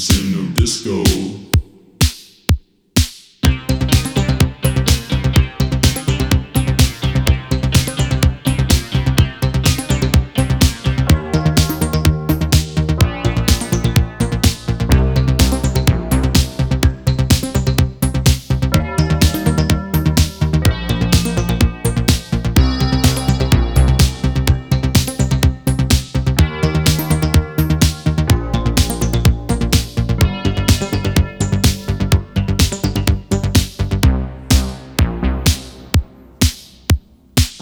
It's in no disco.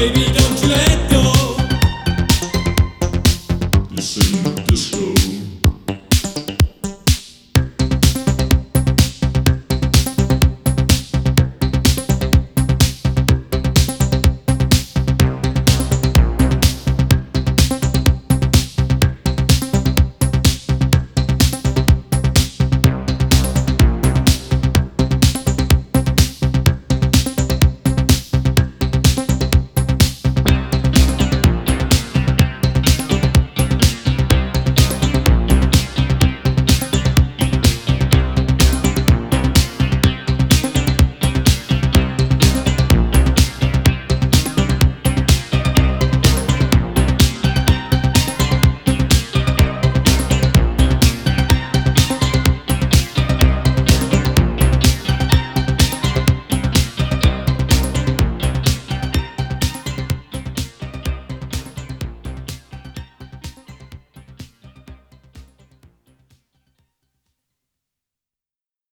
baby, don't you let go.